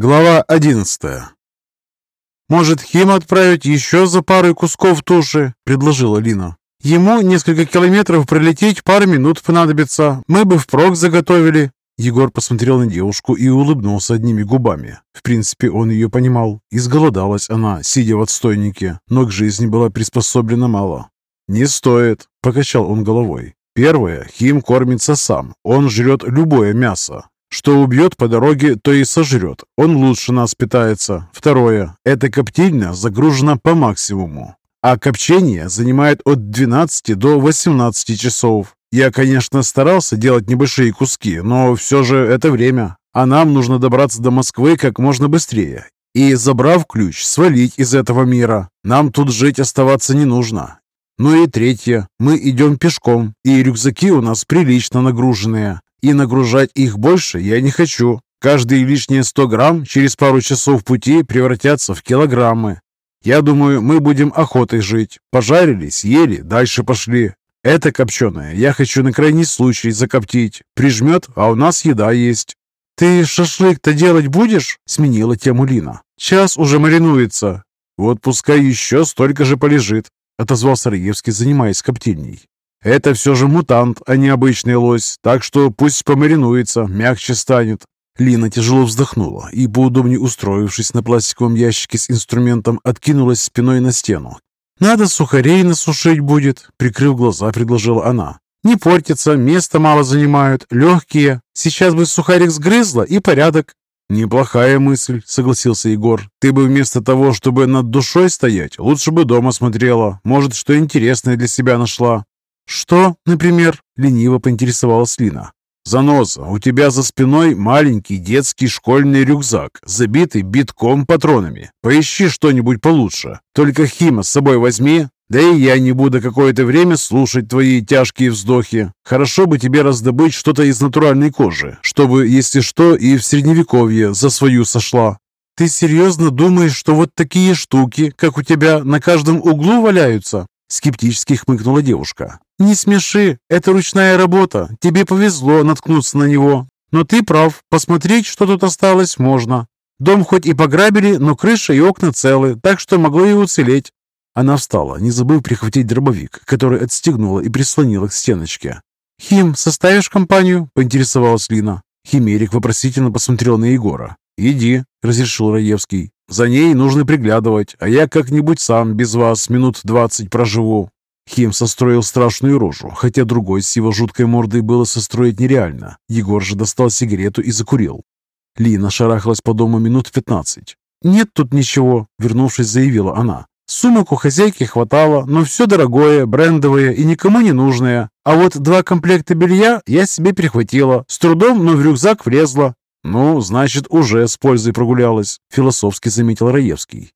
Глава 11 «Может, Хима отправить еще за парой кусков туши?» – предложила Лина. «Ему несколько километров пролететь пару минут понадобится. Мы бы впрок заготовили». Егор посмотрел на девушку и улыбнулся одними губами. В принципе, он ее понимал. Изголодалась она, сидя в отстойнике, но к жизни была приспособлена мало. «Не стоит», – покачал он головой. «Первое, Хим кормится сам. Он жрет любое мясо. Что убьет по дороге, то и сожрет. Он лучше нас питается. Второе. Эта коптильня загружена по максимуму. А копчение занимает от 12 до 18 часов. Я, конечно, старался делать небольшие куски, но все же это время. А нам нужно добраться до Москвы как можно быстрее. И, забрав ключ, свалить из этого мира. Нам тут жить оставаться не нужно. Ну и третье. Мы идем пешком, и рюкзаки у нас прилично нагруженные. И нагружать их больше я не хочу. Каждые лишние 100 грамм через пару часов пути превратятся в килограммы. Я думаю, мы будем охотой жить. Пожарили, съели, дальше пошли. Это копченое я хочу на крайний случай закоптить. Прижмет, а у нас еда есть. «Ты шашлык-то делать будешь?» – сменила тему Лина. «Час уже маринуется». «Вот пускай еще столько же полежит», – отозвался Раевский, занимаясь коптильней. Это все же мутант, а не обычный лось, так что пусть помаринуется, мягче станет. Лина тяжело вздохнула и, поудобнее устроившись на пластиковом ящике с инструментом, откинулась спиной на стену. «Надо сухарей насушить будет», — прикрыв глаза, предложила она. «Не портится, места мало занимают, легкие. Сейчас бы сухарик сгрызла и порядок». «Неплохая мысль», — согласился Егор. «Ты бы вместо того, чтобы над душой стоять, лучше бы дома смотрела. Может, что интересное для себя нашла». «Что, например?» — лениво поинтересовалась Лина. «Заноза, у тебя за спиной маленький детский школьный рюкзак, забитый битком патронами. Поищи что-нибудь получше. Только Хима с собой возьми, да и я не буду какое-то время слушать твои тяжкие вздохи. Хорошо бы тебе раздобыть что-то из натуральной кожи, чтобы, если что, и в средневековье за свою сошла». «Ты серьезно думаешь, что вот такие штуки, как у тебя, на каждом углу валяются?» Скептически хмыкнула девушка. «Не смеши, это ручная работа. Тебе повезло наткнуться на него. Но ты прав, посмотреть, что тут осталось, можно. Дом хоть и пограбили, но крыша и окна целы, так что могло и уцелеть». Она встала, не забыв прихватить дробовик, который отстегнула и прислонила к стеночке. «Хим, составишь компанию?» – поинтересовалась Лина. Химерик вопросительно посмотрел на Егора. «Иди», – разрешил Раевский. «За ней нужно приглядывать, а я как-нибудь сам без вас минут двадцать проживу. Хим состроил страшную рожу, хотя другой с его жуткой мордой было состроить нереально. Егор же достал сигарету и закурил. Лина шарахалась по дому минут пятнадцать. «Нет тут ничего», — вернувшись, заявила она. «Сумок у хозяйки хватало, но все дорогое, брендовое и никому не нужное. А вот два комплекта белья я себе перехватила. С трудом, но в рюкзак влезла». «Ну, значит, уже с пользой прогулялась», — философски заметил Раевский.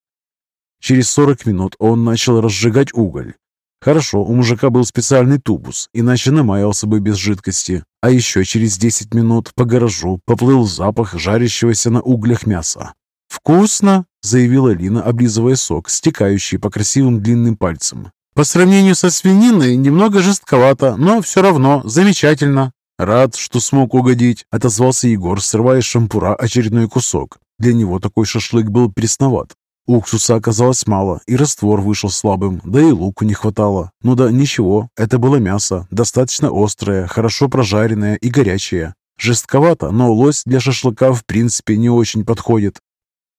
Через сорок минут он начал разжигать уголь. Хорошо, у мужика был специальный тубус, иначе намаялся бы без жидкости. А еще через 10 минут по гаражу поплыл запах жарящегося на углях мяса. «Вкусно!» – заявила Лина, облизывая сок, стекающий по красивым длинным пальцам. «По сравнению со свининой немного жестковато, но все равно замечательно!» «Рад, что смог угодить», – отозвался Егор, срывая шампура очередной кусок. Для него такой шашлык был пресноват. Уксуса оказалось мало, и раствор вышел слабым, да и луку не хватало. Ну да ничего, это было мясо, достаточно острое, хорошо прожаренное и горячее. Жестковато, но лось для шашлыка в принципе не очень подходит.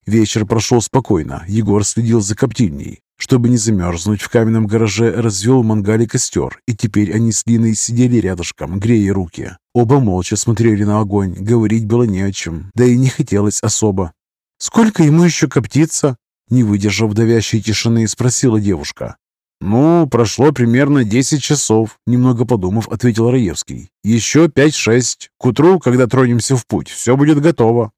Вечер прошел спокойно, Егор следил за коптильней. Чтобы не замерзнуть в каменном гараже, развел в мангале костер, и теперь они с Линой сидели рядышком, грея руки. Оба молча смотрели на огонь, говорить было не о чем, да и не хотелось особо. «Сколько ему еще коптиться?» Не выдержав давящей тишины, спросила девушка. «Ну, прошло примерно десять часов», — немного подумав, ответил Раевский. «Еще пять-шесть. К утру, когда тронемся в путь, все будет готово».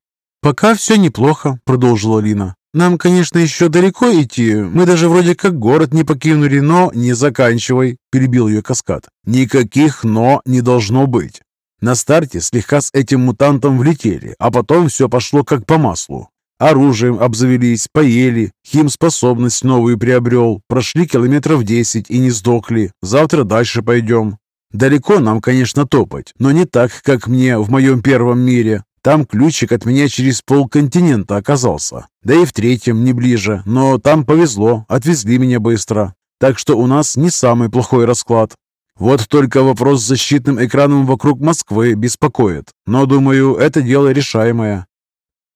«Пока все неплохо», — продолжила Лина. «Нам, конечно, еще далеко идти. Мы даже вроде как город не покинули, но не заканчивай», — перебил ее каскад. «Никаких «но» не должно быть. На старте слегка с этим мутантом влетели, а потом все пошло как по маслу. Оружием обзавелись, поели, химспособность новую приобрел, прошли километров десять и не сдохли. Завтра дальше пойдем. Далеко нам, конечно, топать, но не так, как мне в моем первом мире. Там ключик от меня через полконтинента оказался. Да и в третьем не ближе, но там повезло, отвезли меня быстро. Так что у нас не самый плохой расклад. Вот только вопрос с защитным экраном вокруг Москвы беспокоит. Но, думаю, это дело решаемое.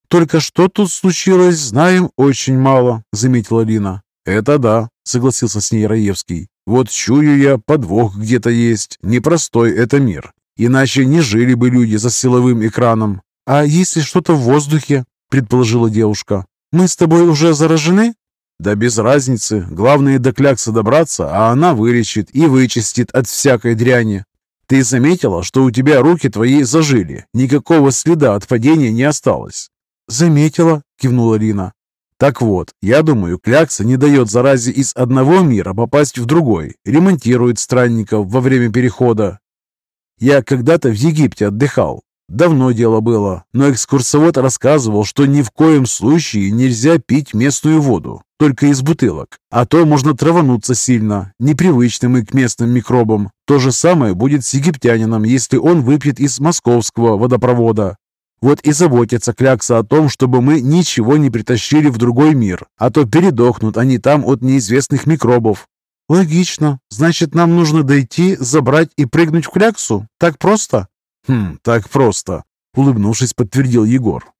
«Только что тут случилось, знаем очень мало», — заметила Лина. «Это да», — согласился с ней Раевский. «Вот чую я, подвох где-то есть. Непростой это мир. Иначе не жили бы люди за силовым экраном. А если что-то в воздухе?» — предположила девушка. «Мы с тобой уже заражены?» «Да без разницы. Главное до клякса добраться, а она вылечит и вычистит от всякой дряни. Ты заметила, что у тебя руки твои зажили? Никакого следа от падения не осталось?» «Заметила», — кивнула Лина. «Так вот, я думаю, клякса не дает заразе из одного мира попасть в другой, ремонтирует странников во время перехода. Я когда-то в Египте отдыхал. Давно дело было, но экскурсовод рассказывал, что ни в коем случае нельзя пить местную воду, только из бутылок, а то можно травануться сильно, непривычным и к местным микробам. То же самое будет с египтянином, если он выпьет из московского водопровода. Вот и заботится Клякса о том, чтобы мы ничего не притащили в другой мир, а то передохнут они там от неизвестных микробов. Логично. Значит, нам нужно дойти, забрать и прыгнуть в Кляксу? Так просто? «Хм, так просто», — улыбнувшись, подтвердил Егор.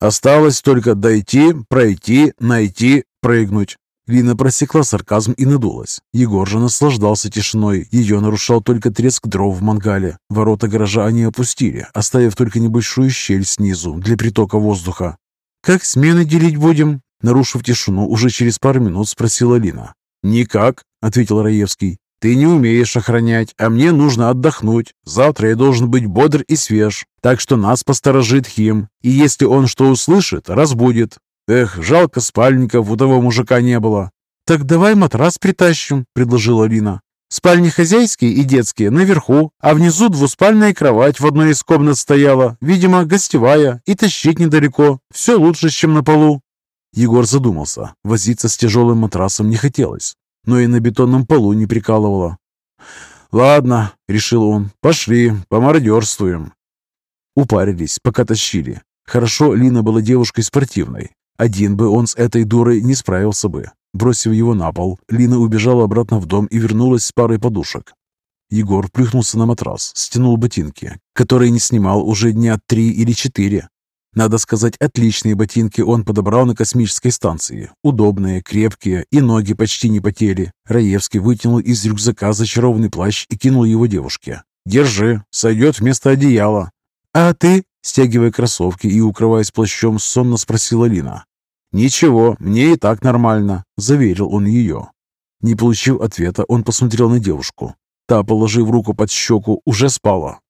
«Осталось только дойти, пройти, найти, прыгнуть». Лина просекла сарказм и надулась. Егор же наслаждался тишиной. Ее нарушал только треск дров в мангале. Ворота гаража они опустили, оставив только небольшую щель снизу для притока воздуха. «Как смены делить будем?» Нарушив тишину, уже через пару минут спросила Лина. «Никак», — ответил Раевский. Ты не умеешь охранять, а мне нужно отдохнуть. Завтра я должен быть бодр и свеж, так что нас посторожит Хим, и если он что услышит, разбудит. Эх, жалко спальников у того мужика не было. Так давай матрас притащим, предложила Лина. Спальни хозяйские и детские наверху, а внизу двуспальная кровать в одной из комнат стояла, видимо, гостевая, и тащить недалеко. Все лучше, чем на полу. Егор задумался. Возиться с тяжелым матрасом не хотелось но и на бетонном полу не прикалывало. «Ладно», — решил он, — «пошли, помародерствуем». Упарились, пока тащили. Хорошо, Лина была девушкой спортивной. Один бы он с этой дурой не справился бы. Бросив его на пол, Лина убежала обратно в дом и вернулась с парой подушек. Егор плюхнулся на матрас, стянул ботинки, которые не снимал уже дня три или четыре, надо сказать, отличные ботинки он подобрал на космической станции. Удобные, крепкие, и ноги почти не потели. Раевский вытянул из рюкзака зачарованный плащ и кинул его девушке. «Держи, сойдет вместо одеяла». «А ты?» Стягивая кроссовки и укрываясь плащом, сонно спросила Лина. «Ничего, мне и так нормально», — заверил он ее. Не получив ответа, он посмотрел на девушку. Та, положив руку под щеку, уже спала.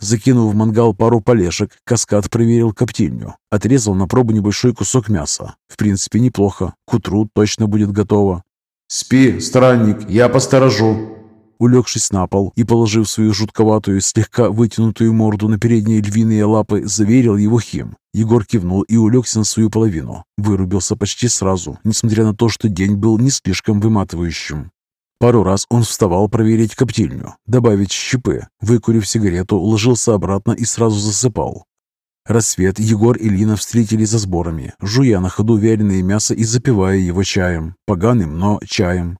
Закинув в мангал пару полешек, каскад проверил коптильню. Отрезал на пробу небольшой кусок мяса. В принципе, неплохо. К утру точно будет готово. «Спи, странник, я посторожу!» Улегшись на пол и положив свою жутковатую, слегка вытянутую морду на передние львиные лапы, заверил его Хим. Егор кивнул и улегся на свою половину. Вырубился почти сразу, несмотря на то, что день был не слишком выматывающим. Пару раз он вставал проверить коптильню, добавить щепы. Выкурив сигарету, ложился обратно и сразу засыпал. Рассвет Егор и Лина встретили за сборами, жуя на ходу вяленое мясо и запивая его чаем. Поганым, но чаем.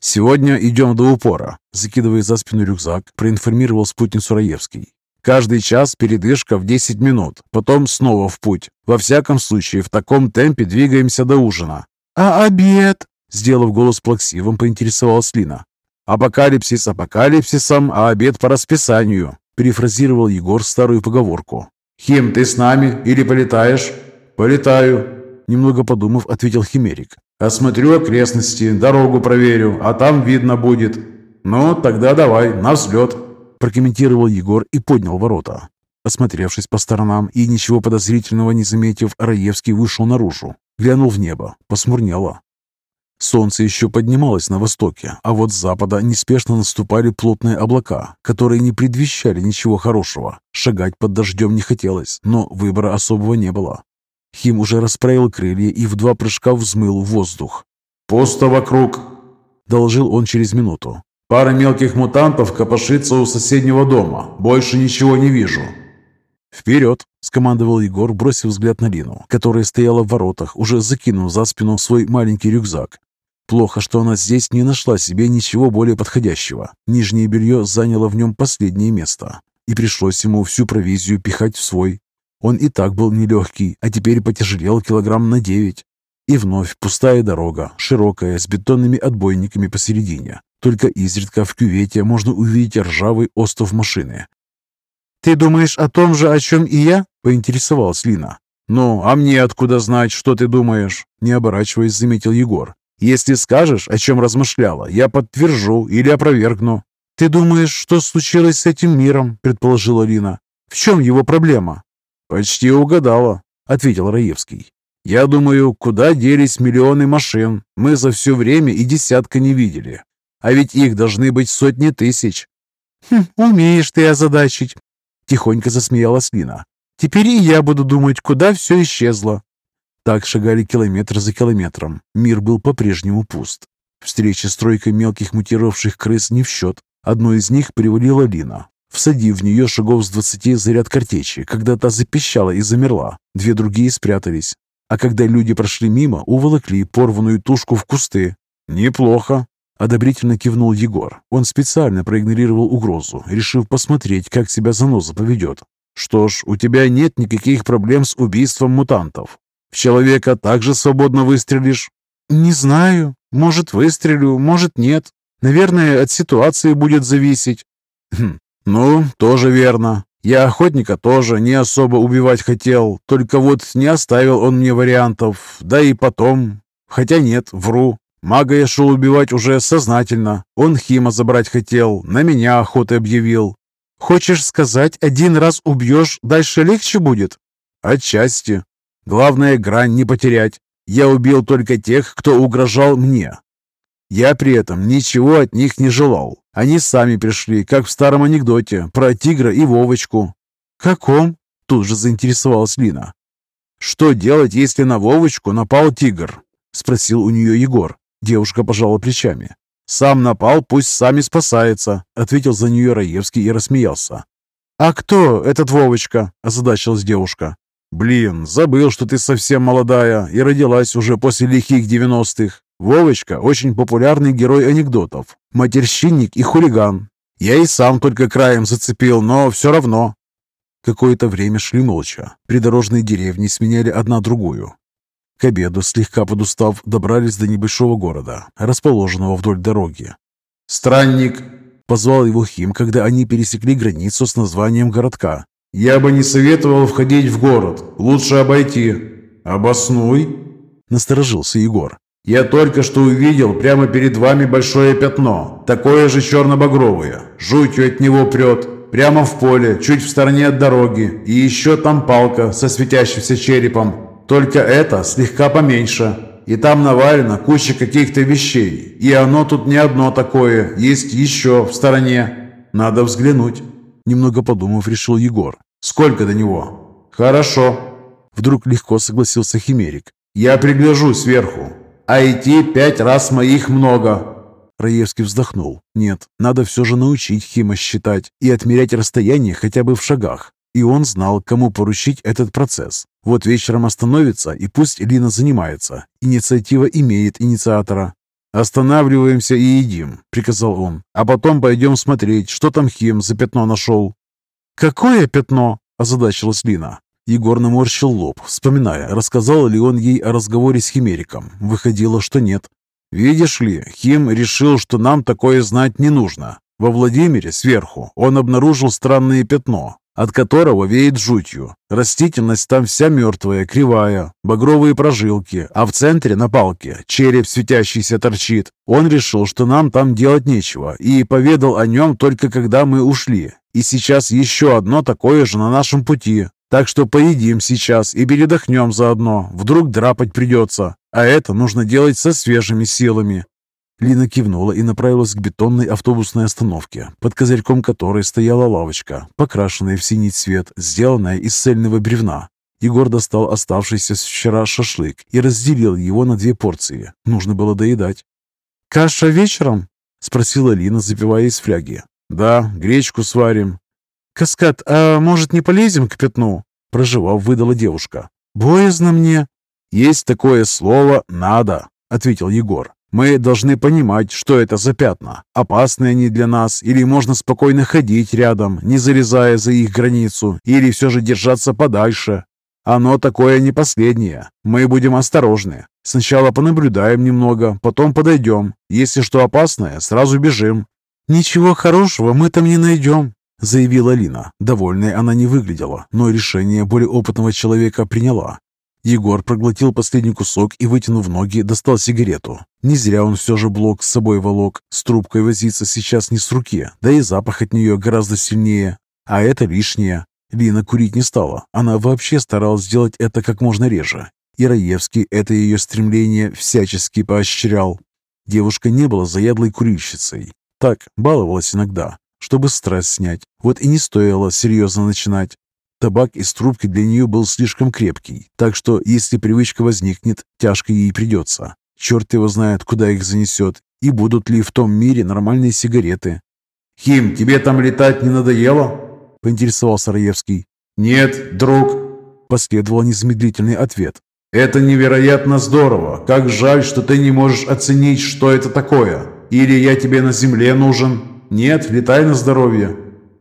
«Сегодня идем до упора», — закидывая за спину рюкзак, проинформировал спутницу Раевский. «Каждый час передышка в 10 минут, потом снова в путь. Во всяком случае, в таком темпе двигаемся до ужина». «А обед?» Сделав голос плаксивым, поинтересовалась Лина. «Апокалипсис апокалипсисом, а обед по расписанию», перефразировал Егор старую поговорку. «Хим, ты с нами или полетаешь?» «Полетаю», немного подумав, ответил Химерик. «Осмотрю окрестности, дорогу проверю, а там видно будет». «Ну, тогда давай, на взлет», прокомментировал Егор и поднял ворота. Осмотревшись по сторонам и ничего подозрительного не заметив, Раевский вышел наружу. Глянул в небо, посмурнело. Солнце еще поднималось на востоке, а вот с запада неспешно наступали плотные облака, которые не предвещали ничего хорошего. Шагать под дождем не хотелось, но выбора особого не было. Хим уже расправил крылья и в два прыжка взмыл в воздух. «Пусто вокруг!» – доложил он через минуту. «Пара мелких мутантов копошится у соседнего дома. Больше ничего не вижу». «Вперед!» – скомандовал Егор, бросив взгляд на Лину, которая стояла в воротах, уже закинув за спину свой маленький рюкзак. Плохо, что она здесь не нашла себе ничего более подходящего. Нижнее белье заняло в нем последнее место, и пришлось ему всю провизию пихать в свой. Он и так был нелегкий, а теперь потяжелел килограмм на девять. И вновь пустая дорога, широкая, с бетонными отбойниками посередине. Только изредка в кювете можно увидеть ржавый остов машины. «Ты думаешь о том же, о чем и я?» – поинтересовалась Лина. «Ну, а мне откуда знать, что ты думаешь?» – не оборачиваясь, заметил Егор. «Если скажешь, о чем размышляла, я подтвержу или опровергну». «Ты думаешь, что случилось с этим миром?» – предположила Лина. «В чем его проблема?» «Почти угадала», – ответил Раевский. Я думаю, куда делись миллионы машин? Мы за все время и десятка не видели. А ведь их должны быть сотни тысяч. Хм, умеешь ты озадачить. Тихонько засмеялась Лина. Теперь и я буду думать, куда все исчезло. Так шагали километр за километром. Мир был по-прежнему пуст. Встреча с тройкой мелких мутировавших крыс не в счет. Одной из них привалила Лина, всадив в нее шагов с двадцати заряд картечи, когда та запищала и замерла. Две другие спрятались. А когда люди прошли мимо, уволокли порванную тушку в кусты. «Неплохо», — одобрительно кивнул Егор. Он специально проигнорировал угрозу, решив посмотреть, как себя заноза поведет. «Что ж, у тебя нет никаких проблем с убийством мутантов. В человека также свободно выстрелишь?» «Не знаю. Может, выстрелю, может, нет. Наверное, от ситуации будет зависеть». «Хм, ну, тоже верно. Я охотника тоже не особо убивать хотел, только вот не оставил он мне вариантов, да и потом... Хотя нет, вру. Мага я шел убивать уже сознательно. Он Хима забрать хотел, на меня охоты объявил. Хочешь сказать, один раз убьешь, дальше легче будет? Отчасти. Главное, грань не потерять. Я убил только тех, кто угрожал мне. Я при этом ничего от них не желал. Они сами пришли, как в старом анекдоте про тигра и Вовочку. «Каком?» – тут же заинтересовалась Лина. «Что делать, если на Вовочку напал тигр?» – спросил у нее Егор. Девушка пожала плечами. «Сам напал, пусть сами спасается», – ответил за нее Раевский и рассмеялся. «А кто этот Вовочка?» – озадачилась девушка. «Блин, забыл, что ты совсем молодая и родилась уже после лихих девяностых. Вовочка – очень популярный герой анекдотов, матерщинник и хулиган. Я и сам только краем зацепил, но все равно. Какое-то время шли молча. Придорожные деревни сменяли одна другую. К обеду, слегка подустав, добрались до небольшого города, расположенного вдоль дороги. «Странник!» – позвал его Хим, когда они пересекли границу с названием городка. «Я бы не советовал входить в город. Лучше обойти». «Обоснуй!» – насторожился Егор. Я только что увидел прямо перед вами большое пятно, такое же черно-багровое. Жутью от него прет. Прямо в поле, чуть в стороне от дороги. И еще там палка со светящимся черепом. Только это слегка поменьше. И там навалено куча каких-то вещей. И оно тут не одно такое, есть еще в стороне. Надо взглянуть. Немного подумав, решил Егор. Сколько до него? Хорошо. Вдруг легко согласился Химерик. Я пригляжу сверху а идти пять раз моих много». Раевский вздохнул. «Нет, надо все же научить Хима считать и отмерять расстояние хотя бы в шагах. И он знал, кому поручить этот процесс. Вот вечером остановится, и пусть Лина занимается. Инициатива имеет инициатора. «Останавливаемся и едим», — приказал он. «А потом пойдем смотреть, что там Хим за пятно нашел». «Какое пятно?» – озадачилась Лина. Егор наморщил лоб, вспоминая, рассказал ли он ей о разговоре с Химериком. Выходило, что нет. «Видишь ли, Хим решил, что нам такое знать не нужно. Во Владимире, сверху, он обнаружил странное пятно, от которого веет жутью. Растительность там вся мертвая, кривая, багровые прожилки, а в центре на палке череп светящийся торчит. Он решил, что нам там делать нечего, и поведал о нем только когда мы ушли. И сейчас еще одно такое же на нашем пути. Так что поедим сейчас и передохнем заодно. Вдруг драпать придется. А это нужно делать со свежими силами». Лина кивнула и направилась к бетонной автобусной остановке, под козырьком которой стояла лавочка, покрашенная в синий цвет, сделанная из цельного бревна. Егор достал оставшийся с вчера шашлык и разделил его на две порции. Нужно было доедать. «Каша вечером?» – спросила Лина, запивая из фляги. «Да, гречку сварим. «Каскад, а может не полезем к пятну?» Проживав, выдала девушка. «Боязно мне». «Есть такое слово «надо», — ответил Егор. «Мы должны понимать, что это за пятна. Опасны они для нас, или можно спокойно ходить рядом, не залезая за их границу, или все же держаться подальше. Оно такое не последнее. Мы будем осторожны. Сначала понаблюдаем немного, потом подойдем. Если что опасное, сразу бежим». «Ничего хорошего мы там не найдем», — заявила Лина. Довольной она не выглядела, но решение более опытного человека приняла. Егор проглотил последний кусок и, вытянув ноги, достал сигарету. Не зря он все же блок с собой волок. С трубкой возиться сейчас не с руки, да и запах от нее гораздо сильнее. А это лишнее. Лина курить не стала. Она вообще старалась сделать это как можно реже. И Раевский это ее стремление всячески поощрял. Девушка не была заядлой курильщицей. Так, баловалась иногда, чтобы стресс снять. Вот и не стоило серьезно начинать. Табак из трубки для нее был слишком крепкий, так что, если привычка возникнет, тяжко ей придется. Черт его знает, куда их занесет, и будут ли в том мире нормальные сигареты. «Хим, тебе там летать не надоело?» – поинтересовался Раевский. «Нет, друг», – последовал незамедлительный ответ. «Это невероятно здорово. Как жаль, что ты не можешь оценить, что это такое. Или я тебе на земле нужен. Нет, летай на здоровье».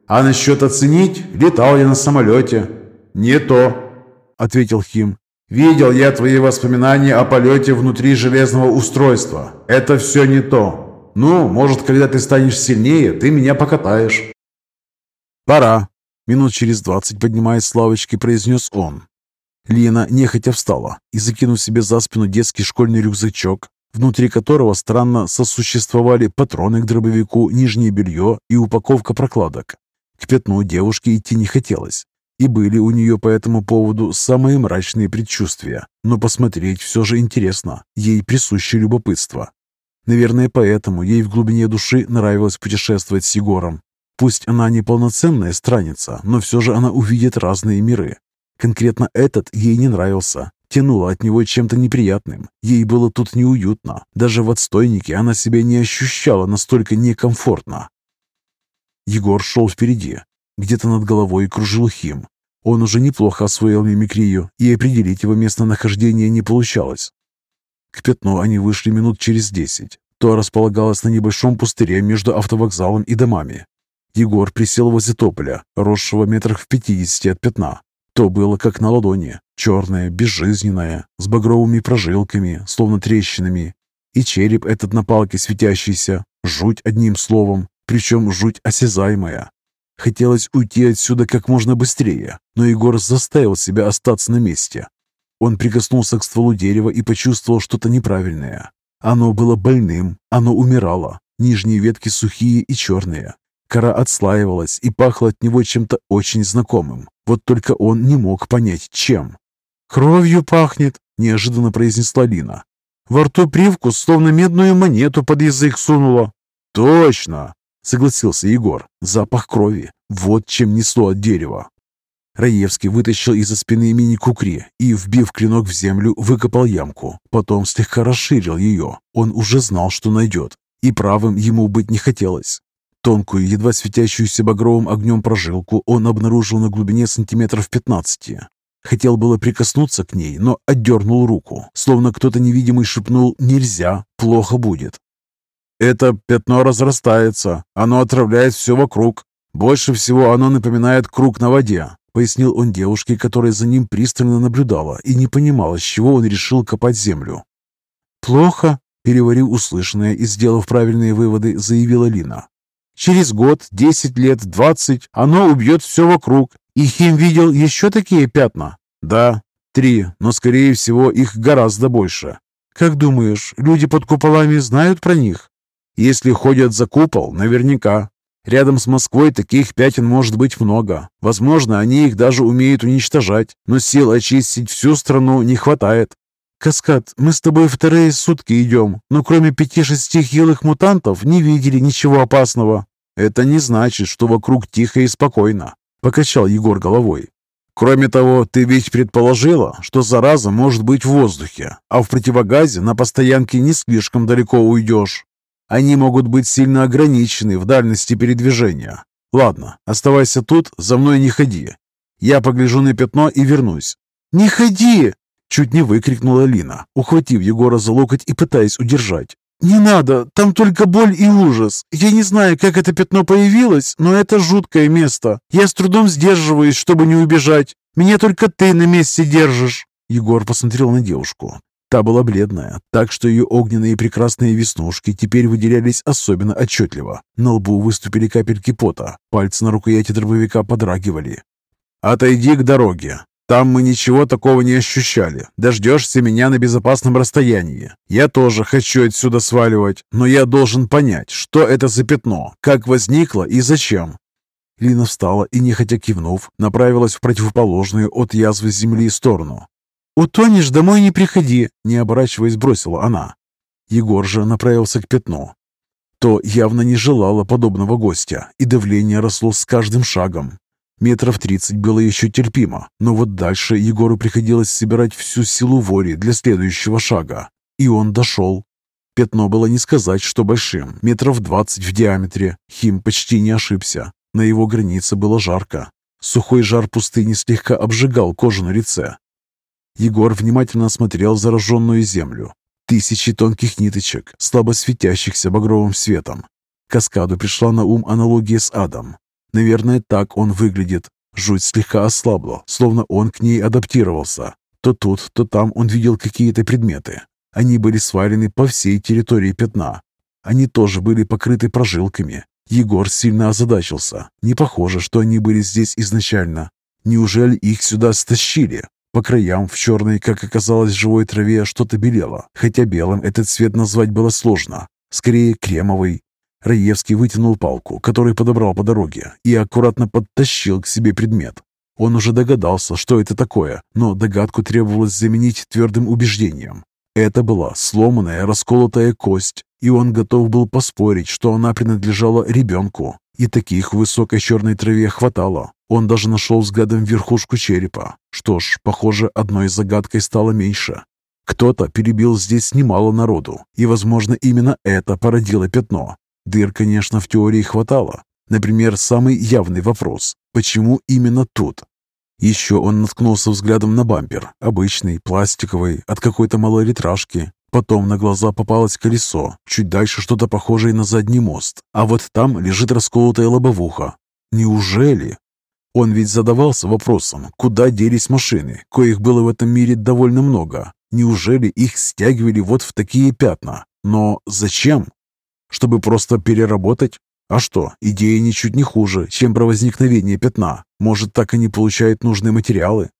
А насчет оценить, летал я на самолете. Не то, ответил Хим. Видел я твои воспоминания о полете внутри железного устройства. Это все не то. Ну, может, когда ты станешь сильнее, ты меня покатаешь. Пора. Минут через двадцать, поднимаясь с лавочки, произнес он. Лина нехотя встала и, закинув себе за спину детский школьный рюкзачок, внутри которого странно сосуществовали патроны к дробовику, нижнее белье и упаковка прокладок, к пятну девушке идти не хотелось, и были у нее по этому поводу самые мрачные предчувствия, но посмотреть все же интересно, ей присуще любопытство. Наверное, поэтому ей в глубине души нравилось путешествовать с Егором. Пусть она не полноценная страница, но все же она увидит разные миры. Конкретно этот ей не нравился, тянуло от него чем-то неприятным. Ей было тут неуютно. Даже в отстойнике она себя не ощущала настолько некомфортно. Егор шел впереди. Где-то над головой кружил Хим. Он уже неплохо освоил мимикрию, и определить его местонахождение не получалось. К пятну они вышли минут через десять. То располагалось на небольшом пустыре между автовокзалом и домами. Егор присел возле тополя, росшего метрах в пятидесяти от пятна. То было как на ладони, черное, безжизненное, с багровыми прожилками, словно трещинами. И череп этот на палке светящийся, жуть одним словом, причем жуть осязаемая. Хотелось уйти отсюда как можно быстрее, но Егор заставил себя остаться на месте. Он прикоснулся к стволу дерева и почувствовал что-то неправильное. Оно было больным, оно умирало. Нижние ветки сухие и черные. Кора отслаивалась и пахла от него чем-то очень знакомым. Вот только он не мог понять, чем. «Кровью пахнет», — неожиданно произнесла Лина. Во рту привкус, словно медную монету под язык сунула. «Точно!» Согласился Егор. Запах крови. Вот чем несло от дерева. Раевский вытащил из-за спины мини-кукри и, вбив клинок в землю, выкопал ямку. Потом слегка расширил ее. Он уже знал, что найдет. И правым ему быть не хотелось. Тонкую, едва светящуюся багровым огнем прожилку он обнаружил на глубине сантиметров 15. Хотел было прикоснуться к ней, но отдернул руку, словно кто-то невидимый шепнул «нельзя, плохо будет». Это пятно разрастается, оно отравляет все вокруг. Больше всего оно напоминает круг на воде, пояснил он девушке, которая за ним пристально наблюдала и не понимала, с чего он решил копать землю. «Плохо», — переварив услышанное и сделав правильные выводы, заявила Лина. «Через год, десять лет, двадцать оно убьет все вокруг. И Хим видел еще такие пятна?» «Да, три, но, скорее всего, их гораздо больше». «Как думаешь, люди под куполами знают про них?» Если ходят за купол, наверняка. Рядом с Москвой таких пятен может быть много. Возможно, они их даже умеют уничтожать, но сил очистить всю страну не хватает. «Каскад, мы с тобой вторые сутки идем, но кроме пяти-шести хилых мутантов не видели ничего опасного». «Это не значит, что вокруг тихо и спокойно», — покачал Егор головой. «Кроме того, ты ведь предположила, что зараза может быть в воздухе, а в противогазе на постоянке не слишком далеко уйдешь. Они могут быть сильно ограничены в дальности передвижения. Ладно, оставайся тут, за мной не ходи. Я погляжу на пятно и вернусь». «Не ходи!» Чуть не выкрикнула Лина, ухватив Егора за локоть и пытаясь удержать. «Не надо, там только боль и ужас. Я не знаю, как это пятно появилось, но это жуткое место. Я с трудом сдерживаюсь, чтобы не убежать. Меня только ты на месте держишь». Егор посмотрел на девушку. Та была бледная, так что ее огненные прекрасные веснушки теперь выделялись особенно отчетливо. На лбу выступили капельки пота, пальцы на рукояти дробовика подрагивали. «Отойди к дороге. Там мы ничего такого не ощущали. Дождешься меня на безопасном расстоянии. Я тоже хочу отсюда сваливать, но я должен понять, что это за пятно, как возникло и зачем». Лина встала и, нехотя кивнув, направилась в противоположную от язвы земли сторону. «Утонешь, домой не приходи!» – не оборачиваясь, бросила она. Егор же направился к пятну. То явно не желала подобного гостя, и давление росло с каждым шагом. Метров тридцать было еще терпимо, но вот дальше Егору приходилось собирать всю силу воли для следующего шага. И он дошел. Пятно было не сказать, что большим, метров двадцать в диаметре. Хим почти не ошибся. На его границе было жарко. Сухой жар пустыни слегка обжигал кожу на лице. Егор внимательно осмотрел зараженную землю. Тысячи тонких ниточек, слабо светящихся багровым светом. Каскаду пришла на ум аналогия с адом. Наверное, так он выглядит. Жуть слегка ослабла, словно он к ней адаптировался. То тут, то там он видел какие-то предметы. Они были сварены по всей территории пятна. Они тоже были покрыты прожилками. Егор сильно озадачился. Не похоже, что они были здесь изначально. Неужели их сюда стащили? По краям в черной, как оказалось, живой траве что-то белело, хотя белым этот цвет назвать было сложно. Скорее кремовый. Раевский вытянул палку, которую подобрал по дороге, и аккуратно подтащил к себе предмет. Он уже догадался, что это такое, но догадку требовалось заменить твердым убеждением. Это была сломанная, расколотая кость, и он готов был поспорить, что она принадлежала ребенку. И таких в высокой черной траве хватало. Он даже нашел взглядом верхушку черепа. Что ж, похоже, одной загадкой стало меньше. Кто-то перебил здесь немало народу, и, возможно, именно это породило пятно. Дыр, конечно, в теории хватало. Например, самый явный вопрос – почему именно тут? Еще он наткнулся взглядом на бампер, обычный, пластиковый, от какой-то малолитражки. Потом на глаза попалось колесо, чуть дальше что-то похожее на задний мост, а вот там лежит расколотая лобовуха. Неужели? Он ведь задавался вопросом, куда делись машины, коих было в этом мире довольно много. Неужели их стягивали вот в такие пятна? Но зачем? Чтобы просто переработать? А что, идея ничуть не хуже, чем про возникновение пятна. Может, так они получают нужные материалы?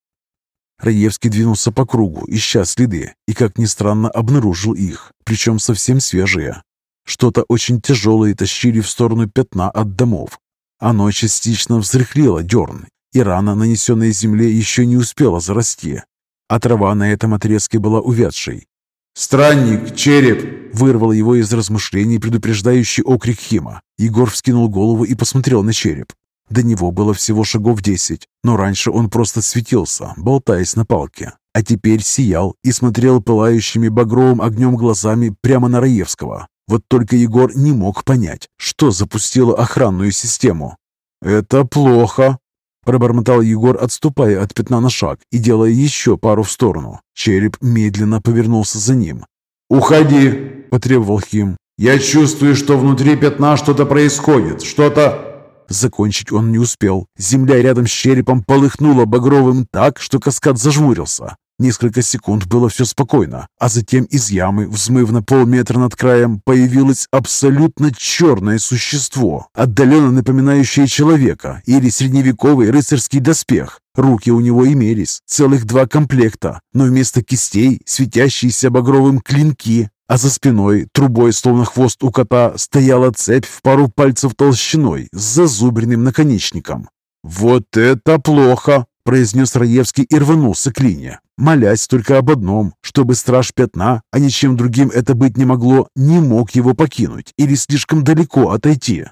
Раевский двинулся по кругу, ища следы, и, как ни странно, обнаружил их, причем совсем свежие. Что-то очень тяжелое тащили в сторону пятна от домов, оно частично взрыхлило дерн, и рана, нанесенная земле, еще не успела зарасти, а трава на этом отрезке была увядшей. «Странник, череп!» Вырвал его из размышлений предупреждающий окрик Хима. Егор вскинул голову и посмотрел на череп. До него было всего шагов десять, но раньше он просто светился, болтаясь на палке, а теперь сиял и смотрел пылающими багровым огнем глазами прямо на Раевского. Вот только Егор не мог понять, что запустило охранную систему. «Это плохо», – пробормотал Егор, отступая от пятна на шаг и делая еще пару в сторону. Череп медленно повернулся за ним. «Уходи!» – потребовал Хим. «Я чувствую, что внутри пятна что-то происходит, что-то...» Закончить он не успел. Земля рядом с черепом полыхнула багровым так, что каскад зажмурился. Несколько секунд было все спокойно, а затем из ямы, взмыв на полметра над краем, появилось абсолютно черное существо, отдаленно напоминающее человека или средневековый рыцарский доспех. Руки у него имелись, целых два комплекта, но вместо кистей светящиеся багровым клинки, а за спиной, трубой, словно хвост у кота, стояла цепь в пару пальцев толщиной с зазубренным наконечником. «Вот это плохо!» произнес Раевский и рванулся к линии, молясь только об одном, чтобы страж пятна, а ничем другим это быть не могло, не мог его покинуть или слишком далеко отойти.